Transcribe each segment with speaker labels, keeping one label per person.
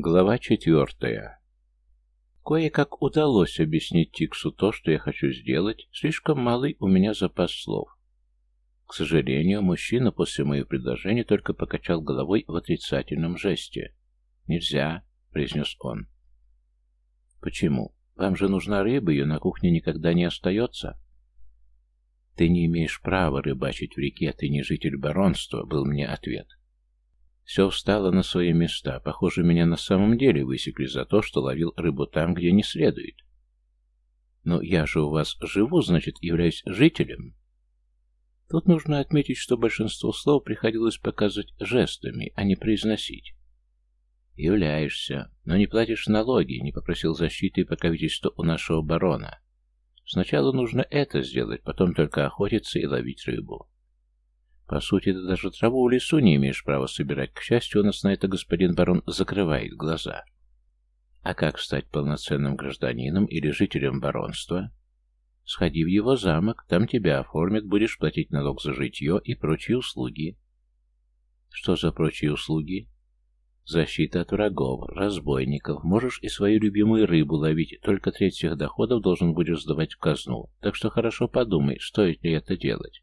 Speaker 1: Глава четвертая. Кое-как удалось объяснить Тиксу то, что я хочу сделать, слишком малый у меня запас слов. К сожалению, мужчина после моего предложения только покачал головой в отрицательном жесте. «Нельзя», — произнес он. «Почему? Вам же нужна рыба, ее на кухне никогда не остается». «Ты не имеешь права рыбачить в реке, ты не житель баронства», — был мне ответ. Все встало на свои места. Похоже, меня на самом деле высекли за то, что ловил рыбу там, где не следует. Но я же у вас живу, значит, являюсь жителем. Тут нужно отметить, что большинство слов приходилось показывать жестами, а не произносить. «Являешься, но не платишь налоги», — не попросил защиты и покровительства у нашего барона. «Сначала нужно это сделать, потом только охотиться и ловить рыбу». По сути, ты даже траву в лесу не имеешь права собирать. К счастью, у нас на это господин барон закрывает глаза. А как стать полноценным гражданином или жителем баронства? Сходи в его замок, там тебя оформят, будешь платить налог за житье и прочие услуги. Что за прочие услуги? Защита от врагов, разбойников. Можешь и свою любимую рыбу ловить, только треть всех доходов должен будешь сдавать в казну. Так что хорошо подумай, стоит ли это делать.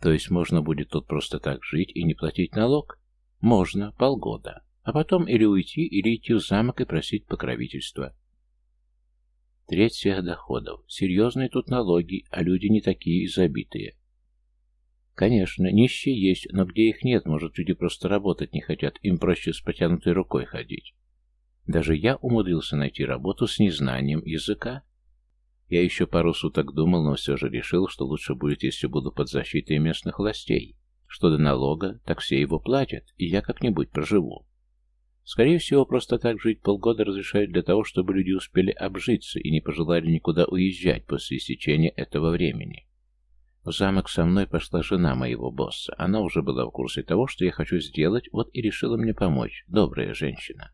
Speaker 1: То есть можно будет тут просто так жить и не платить налог? Можно, полгода. А потом или уйти, или идти в замок и просить покровительства. Треть всех доходов. Серьезные тут налоги, а люди не такие и забитые. Конечно, нищие есть, но где их нет, может, люди просто работать не хотят, им проще с потянутой рукой ходить. Даже я умудрился найти работу с незнанием языка, я еще пару суток думал, но все же решил, что лучше будет, если буду под защитой местных властей. Что до налога, так все его платят, и я как-нибудь проживу. Скорее всего, просто так жить полгода разрешают для того, чтобы люди успели обжиться и не пожелали никуда уезжать после истечения этого времени. В замок со мной пошла жена моего босса. Она уже была в курсе того, что я хочу сделать, вот и решила мне помочь. Добрая женщина.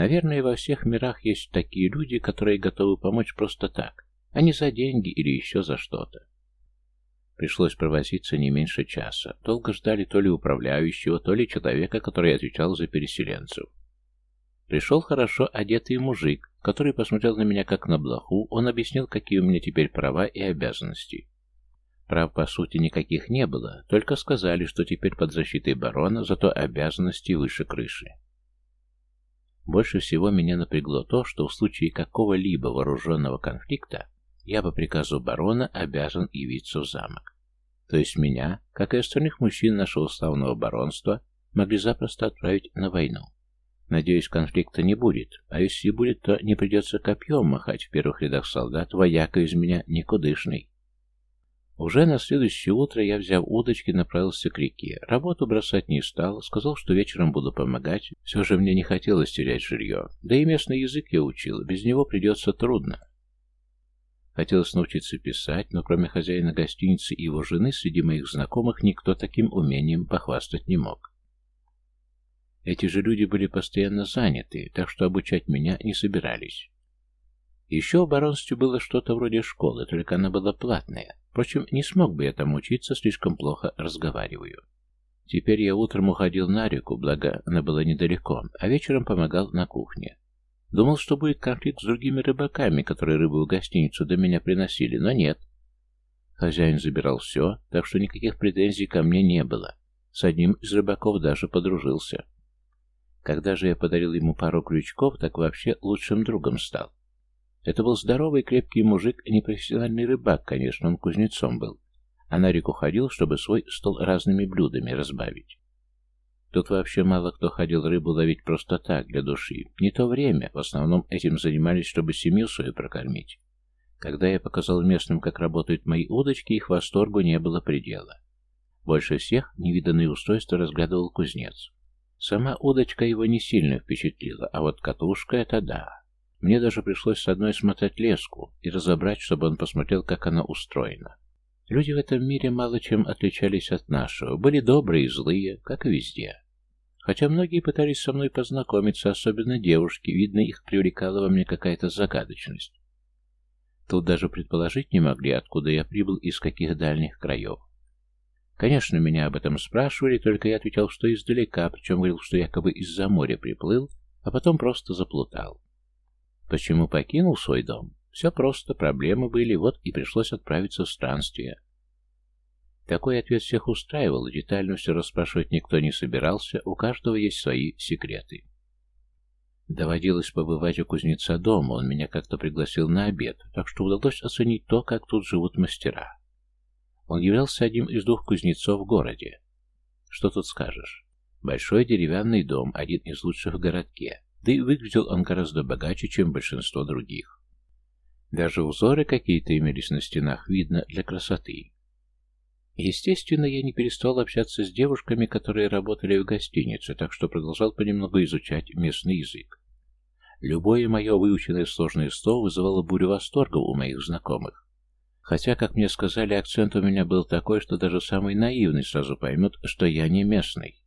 Speaker 1: Наверное, во всех мирах есть такие люди, которые готовы помочь просто так, а не за деньги или еще за что-то. Пришлось провозиться не меньше часа. Долго ждали то ли управляющего, то ли человека, который отвечал за переселенцев. Пришел хорошо одетый мужик, который посмотрел на меня как на блоху, он объяснил, какие у меня теперь права и обязанности. Прав, по сути, никаких не было, только сказали, что теперь под защитой барона, зато обязанности выше крыши. Больше всего меня напрягло то, что в случае какого-либо вооруженного конфликта я по приказу барона обязан явиться в замок. То есть меня, как и остальных мужчин нашего славного баронства, могли запросто отправить на войну. Надеюсь, конфликта не будет, а если будет, то не придется копьем махать в первых рядах солдат, вояка из меня никудышный. Уже на следующее утро я, взяв удочки, направился к реке. Работу бросать не стал, сказал, что вечером буду помогать. Все же мне не хотелось терять жилье. Да и местный язык я учил, без него придется трудно. Хотелось научиться писать, но кроме хозяина гостиницы и его жены, среди моих знакомых никто таким умением похвастать не мог. Эти же люди были постоянно заняты, так что обучать меня не собирались. Еще в баронстве было что-то вроде школы, только она была платная. Впрочем, не смог бы я там учиться, слишком плохо разговариваю. Теперь я утром уходил на реку, благо она была недалеко, а вечером помогал на кухне. Думал, что будет конфликт с другими рыбаками, которые рыбу в гостиницу до меня приносили, но нет. Хозяин забирал все, так что никаких претензий ко мне не было. С одним из рыбаков даже подружился. Когда же я подарил ему пару крючков, так вообще лучшим другом стал. Это был здоровый крепкий мужик, не профессиональный рыбак, конечно, он кузнецом был. А на реку ходил, чтобы свой стол разными блюдами разбавить. Тут вообще мало кто ходил рыбу ловить просто так, для души. Не то время, в основном этим занимались, чтобы семью свою прокормить. Когда я показал местным, как работают мои удочки, их восторгу не было предела. Больше всех невиданные устройства разглядывал кузнец. Сама удочка его не сильно впечатлила, а вот катушка — это да. Мне даже пришлось с одной смотать леску и разобрать, чтобы он посмотрел, как она устроена. Люди в этом мире мало чем отличались от нашего, были добрые и злые, как и везде. Хотя многие пытались со мной познакомиться, особенно девушки, видно, их привлекала во мне какая-то загадочность. Тут даже предположить не могли, откуда я прибыл и из каких дальних краев. Конечно, меня об этом спрашивали, только я отвечал, что издалека, причем говорил, что якобы из-за моря приплыл, а потом просто заплутал. Почему покинул свой дом? Все просто, проблемы были, вот и пришлось отправиться в странствие. Такой ответ всех устраивал, детально все расспрашивать никто не собирался, у каждого есть свои секреты. Доводилось побывать у кузнеца дома, он меня как-то пригласил на обед, так что удалось оценить то, как тут живут мастера. Он являлся одним из двух кузнецов в городе. Что тут скажешь? Большой деревянный дом, один из лучших в городке. Да и выглядел он гораздо богаче, чем большинство других. Даже узоры какие-то имелись на стенах, видно, для красоты. Естественно, я не перестал общаться с девушками, которые работали в гостинице, так что продолжал понемногу изучать местный язык. Любое мое выученное сложное слово вызывало бурю восторга у моих знакомых. Хотя, как мне сказали, акцент у меня был такой, что даже самый наивный сразу поймет, что я не местный.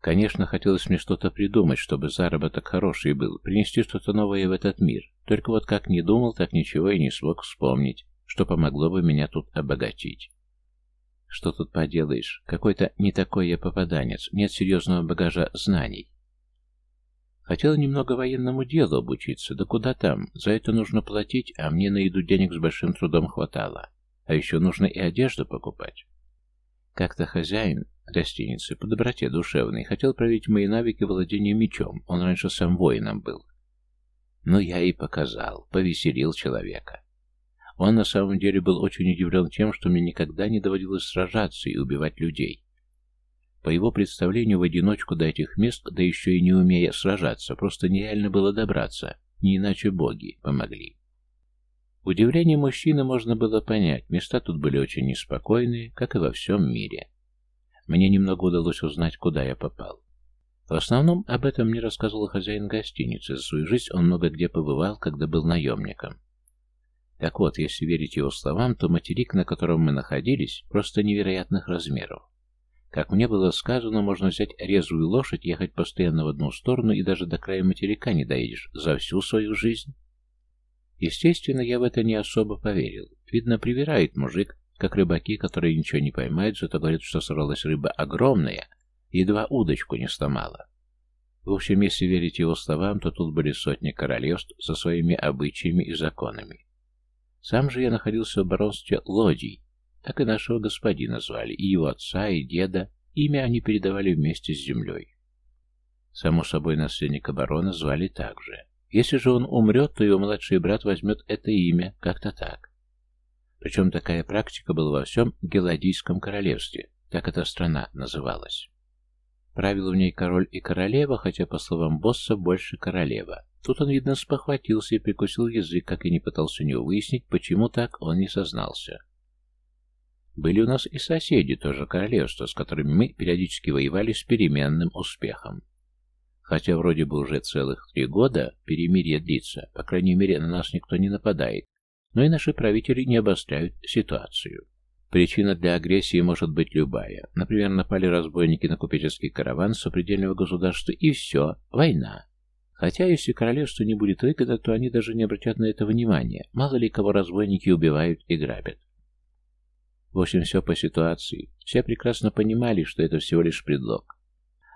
Speaker 1: Конечно, хотелось мне что-то придумать, чтобы заработок хороший был, принести что-то новое в этот мир. Только вот как не думал, так ничего и не смог вспомнить, что помогло бы меня тут обогатить. Что тут поделаешь? Какой-то не такой я попаданец, нет серьезного багажа знаний. Хотел немного военному делу обучиться, да куда там, за это нужно платить, а мне на еду денег с большим трудом хватало. А еще нужно и одежду покупать. Как-то хозяин гостиницы по доброте душевной. Хотел проверить мои навыки владения мечом. Он раньше сам воином был. Но я и показал, повеселил человека. Он на самом деле был очень удивлен тем, что мне никогда не доводилось сражаться и убивать людей. По его представлению, в одиночку до этих мест, да еще и не умея сражаться, просто нереально было добраться, не иначе боги помогли. Удивление мужчины можно было понять, места тут были очень неспокойные, как и во всем мире мне немного удалось узнать, куда я попал. В основном об этом мне рассказывал хозяин гостиницы. За свою жизнь он много где побывал, когда был наемником. Так вот, если верить его словам, то материк, на котором мы находились, просто невероятных размеров. Как мне было сказано, можно взять резвую лошадь, ехать постоянно в одну сторону и даже до края материка не доедешь за всю свою жизнь. Естественно, я в это не особо поверил. Видно, привирает мужик, как рыбаки, которые ничего не поймают, зато говорят, что сорвалась рыба огромная, едва удочку не сломала. В общем, если верить его словам, то тут были сотни королевств со своими обычаями и законами. Сам же я находился в баронстве Лодий, так и нашего господина звали, и его отца, и деда, имя они передавали вместе с землей. Само собой, наследника барона звали так же. Если же он умрет, то его младший брат возьмет это имя, как-то так. Причем такая практика была во всем Геладийском королевстве, так эта страна называлась. Правил в ней король и королева, хотя, по словам босса, больше королева. Тут он, видно, спохватился и прикусил язык, как и не пытался у него выяснить, почему так он не сознался. Были у нас и соседи, тоже королевства, с которыми мы периодически воевали с переменным успехом. Хотя вроде бы уже целых три года перемирие длится, по крайней мере, на нас никто не нападает, но и наши правители не обостряют ситуацию. Причина для агрессии может быть любая. Например, напали разбойники на купеческий караван с сопредельного государства, и все, война. Хотя, если королевству не будет выгода, то они даже не обратят на это внимания. Мало ли кого разбойники убивают и грабят. В общем, все по ситуации. Все прекрасно понимали, что это всего лишь предлог.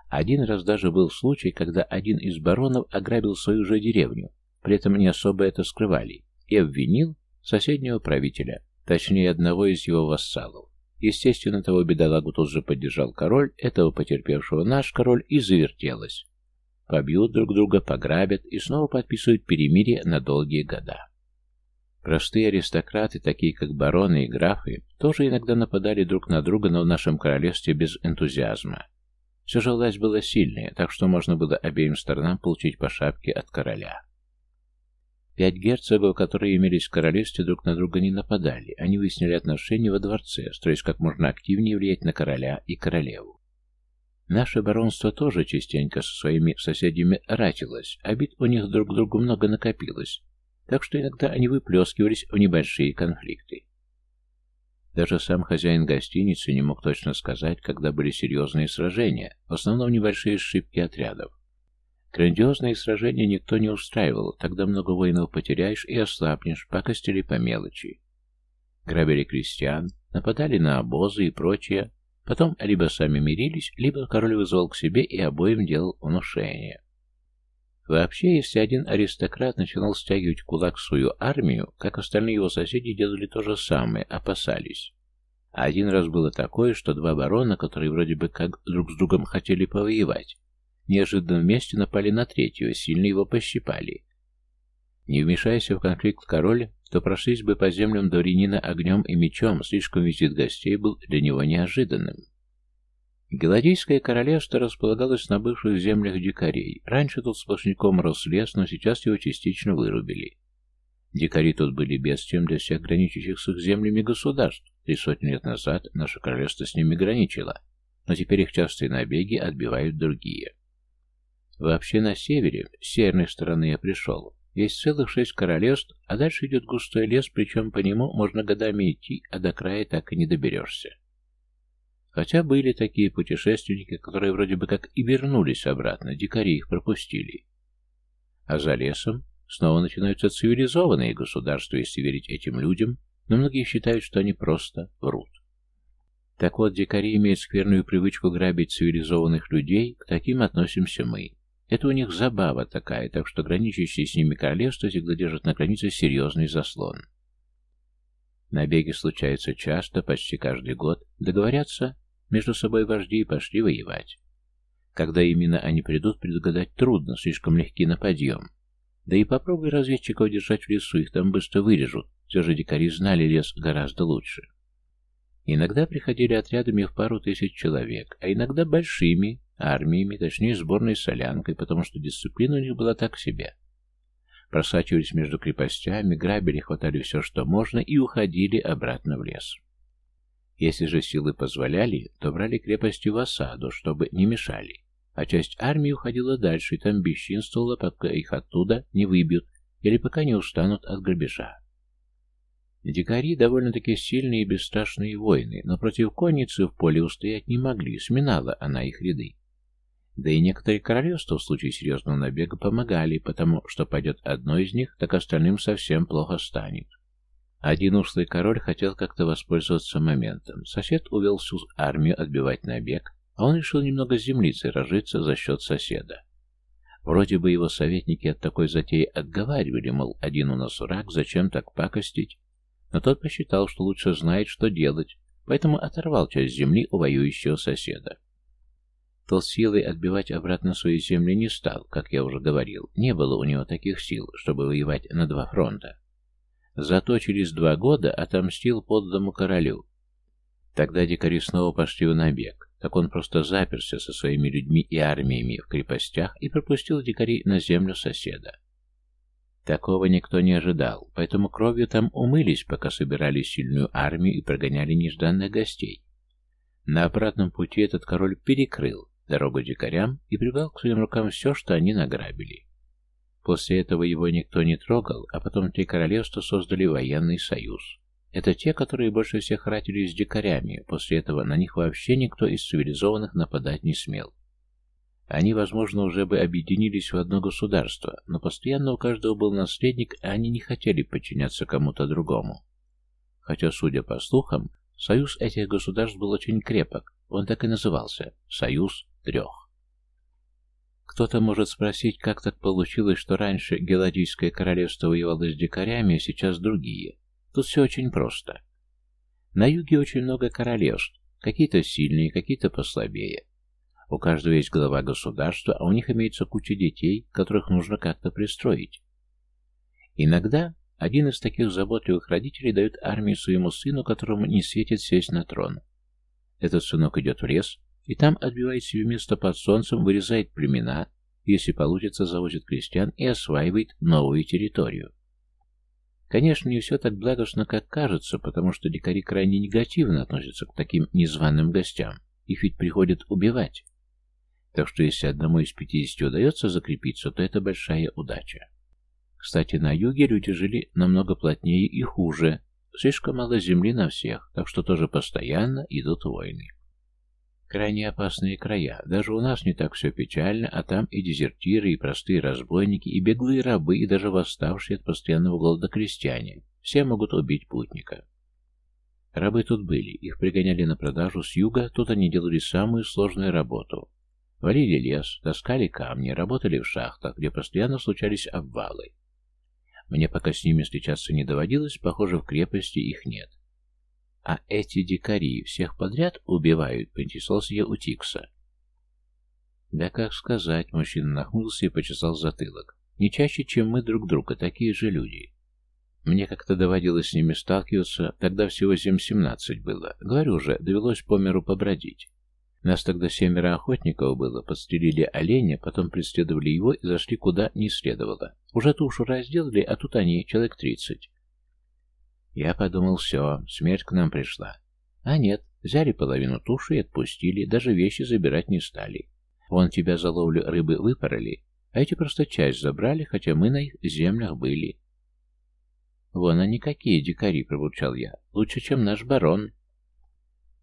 Speaker 1: Один раз даже был случай, когда один из баронов ограбил свою же деревню, при этом не особо это скрывали, и обвинил соседнего правителя, точнее одного из его вассалов. Естественно, того бедолагу тут же поддержал король, этого потерпевшего наш король, и завертелось. Побьют друг друга, пограбят и снова подписывают перемирие на долгие года. Простые аристократы, такие как бароны и графы, тоже иногда нападали друг на друга, но в нашем королевстве без энтузиазма. Все же власть была сильная, так что можно было обеим сторонам получить по шапке от короля. Пять герцогов, которые имелись в королевстве, друг на друга не нападали. Они выяснили отношения во дворце, строясь как можно активнее влиять на короля и королеву. Наше баронство тоже частенько со своими соседями ратилось, обид а у них друг к другу много накопилось, так что иногда они выплескивались в небольшие конфликты. Даже сам хозяин гостиницы не мог точно сказать, когда были серьезные сражения, в основном небольшие ошибки отрядов. Грандиозные сражения никто не устраивал, тогда много воинов потеряешь и ослабнешь, пакостили по мелочи. Грабили крестьян, нападали на обозы и прочее. Потом либо сами мирились, либо король вызвал к себе и обоим делал внушение. Вообще, если один аристократ начинал стягивать кулак в свою армию, как остальные его соседи делали то же самое, опасались. Один раз было такое, что два барона, которые вроде бы как друг с другом хотели повоевать, неожиданном месте напали на третьего, сильно его пощипали. Не вмешаясь в конфликт король, то прошлись бы по землям дворянина огнем и мечом, слишком визит гостей был для него неожиданным. Галатийское королевство располагалось на бывших землях дикарей. Раньше тут сплошняком рос лес, но сейчас его частично вырубили. Дикари тут были бедствием для всех граничащих с их землями государств. Три сотни лет назад наше королевство с ними граничило, но теперь их частые набеги отбивают другие. Вообще на севере, с северной стороны я пришел, есть целых шесть королевств, а дальше идет густой лес, причем по нему можно годами идти, а до края так и не доберешься. Хотя были такие путешественники, которые вроде бы как и вернулись обратно, дикари их пропустили. А за лесом снова начинаются цивилизованные государства, если верить этим людям, но многие считают, что они просто врут. Так вот, дикари имеют скверную привычку грабить цивилизованных людей, к таким относимся мы. Это у них забава такая, так что граничащие с ними королевства всегда держат на границе серьезный заслон. Набеги случаются часто, почти каждый год. Договорятся, между собой вожди и пошли воевать. Когда именно они придут, предугадать трудно, слишком легки на подъем. Да и попробуй разведчиков держать в лесу, их там быстро вырежут. Все же дикари знали лес гораздо лучше. Иногда приходили отрядами в пару тысяч человек, а иногда большими, армиями, точнее сборной солянкой, потому что дисциплина у них была так себе. Просачивались между крепостями, грабили, хватали все, что можно, и уходили обратно в лес. Если же силы позволяли, то брали крепости в осаду, чтобы не мешали, а часть армии уходила дальше и там бесчинствовала, пока их оттуда не выбьют или пока не устанут от грабежа. Дикари довольно-таки сильные и бесстрашные воины, но против конницы в поле устоять не могли, сминала она их ряды. Да и некоторые королевства в случае серьезного набега помогали, потому что пойдет одно из них, так остальным совсем плохо станет. Один ушлый король хотел как-то воспользоваться моментом. Сосед увел всю армию отбивать набег, а он решил немного землицы разжиться за счет соседа. Вроде бы его советники от такой затеи отговаривали, мол, один у нас враг, зачем так пакостить? Но тот посчитал, что лучше знает, что делать, поэтому оторвал часть земли у воюющего соседа. Тот силой отбивать обратно свою землю не стал, как я уже говорил, не было у него таких сил, чтобы воевать на два фронта. Зато через два года отомстил подданному королю. Тогда дикари снова пошли в набег, так он просто заперся со своими людьми и армиями в крепостях и пропустил дикарей на землю соседа. Такого никто не ожидал, поэтому кровью там умылись, пока собирали сильную армию и прогоняли нежданных гостей. На обратном пути этот король перекрыл дорогу дикарям и прибрал к своим рукам все, что они награбили. После этого его никто не трогал, а потом три королевства создали военный союз. Это те, которые больше всех ратили с дикарями, после этого на них вообще никто из цивилизованных нападать не смел. Они, возможно, уже бы объединились в одно государство, но постоянно у каждого был наследник, и они не хотели подчиняться кому-то другому. Хотя, судя по слухам, союз этих государств был очень крепок, он так и назывался – «Союз трех. Кто-то может спросить, как так получилось, что раньше Геладийское королевство воевало с дикарями, а сейчас другие. Тут все очень просто. На юге очень много королевств, какие-то сильные, какие-то послабее. У каждого есть глава государства, а у них имеется куча детей, которых нужно как-то пристроить. Иногда один из таких заботливых родителей дает армии своему сыну, которому не светит сесть на трон. Этот сынок идет в лес, и там отбивает себе место под солнцем, вырезает племена, если получится, завозит крестьян и осваивает новую территорию. Конечно, не все так благостно, как кажется, потому что дикари крайне негативно относятся к таким незваным гостям. Их ведь приходят убивать. Так что если одному из 50 удается закрепиться, то это большая удача. Кстати, на юге люди жили намного плотнее и хуже. Слишком мало земли на всех, так что тоже постоянно идут войны. Крайне опасные края. Даже у нас не так все печально, а там и дезертиры, и простые разбойники, и беглые рабы, и даже восставшие от постоянного голода крестьяне. Все могут убить путника. Рабы тут были, их пригоняли на продажу с юга, тут они делали самую сложную работу. Валили лес, таскали камни, работали в шахтах, где постоянно случались обвалы. Мне пока с ними встречаться не доводилось, похоже, в крепости их нет. А эти дикари всех подряд убивают, поинтересовался я у Тикса. Да как сказать, мужчина нахмурился и почесал затылок. Не чаще, чем мы друг друга, такие же люди. Мне как-то доводилось с ними сталкиваться, тогда всего семь-семнадцать было. Говорю же, довелось по миру побродить. Нас тогда семеро охотников было, подстрелили оленя, потом преследовали его и зашли куда не следовало. Уже тушу разделали, а тут они, человек тридцать. Я подумал, все, смерть к нам пришла. А нет, взяли половину туши и отпустили, даже вещи забирать не стали. Вон тебя за ловлю рыбы выпороли, а эти просто часть забрали, хотя мы на их землях были. Вон они какие, дикари, пробурчал я. Лучше, чем наш барон.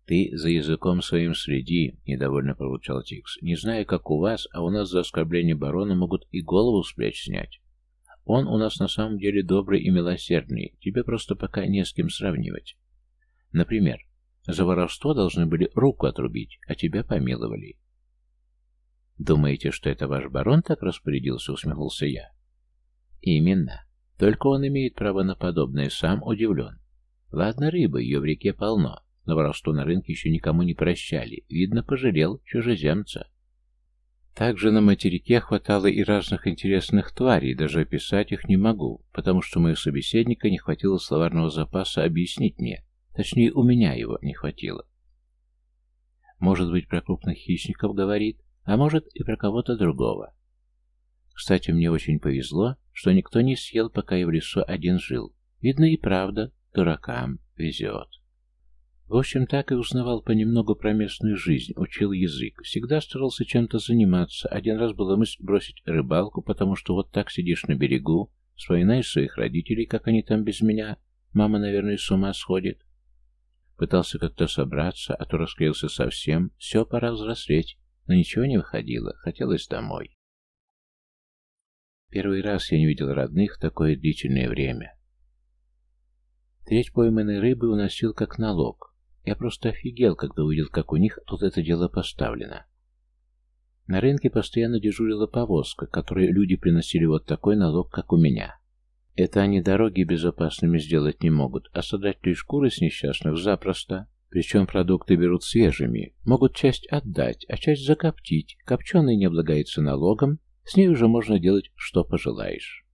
Speaker 1: Ты за языком своим следи, недовольно пробурчал Тикс. Не знаю, как у вас, а у нас за оскорбление барона могут и голову с плеч снять. Он у нас на самом деле добрый и милосердный, Тебе просто пока не с кем сравнивать. Например, за воровство должны были руку отрубить, а тебя помиловали. «Думаете, что это ваш барон так распорядился?» — усмехнулся я. «Именно. Только он имеет право на подобное, сам удивлен. Ладно, рыбы, ее в реке полно, но воровство на рынке еще никому не прощали. Видно, пожалел чужеземца. Также на материке хватало и разных интересных тварей, даже описать их не могу, потому что моего собеседника не хватило словарного запаса объяснить мне, точнее у меня его не хватило. Может быть, про крупных хищников говорит, а может и про кого-то другого. Кстати, мне очень повезло, что никто не съел, пока я в лесу один жил. Видно и правда, дуракам везет. В общем, так и узнавал понемногу про местную жизнь, учил язык, всегда старался чем-то заниматься. Один раз была мысль бросить рыбалку, потому что вот так сидишь на берегу, вспоминаешь своих родителей, как они там без меня. Мама, наверное, с ума сходит. Пытался как-то собраться, а то расклеился совсем. Все, пора взрослеть. Но ничего не выходило, хотелось домой. Первый раз я не видел родных в такое длительное время. Треть пойманной рыбы уносил как налог. Я просто офигел, когда увидел, как у них тут это дело поставлено. На рынке постоянно дежурила повозка, которой люди приносили вот такой налог, как у меня. Это они дороги безопасными сделать не могут, а содрать лишь шкуры с несчастных запросто. Причем продукты берут свежими, могут часть отдать, а часть закоптить. Копченый не облагается налогом, с ней уже можно делать, что пожелаешь.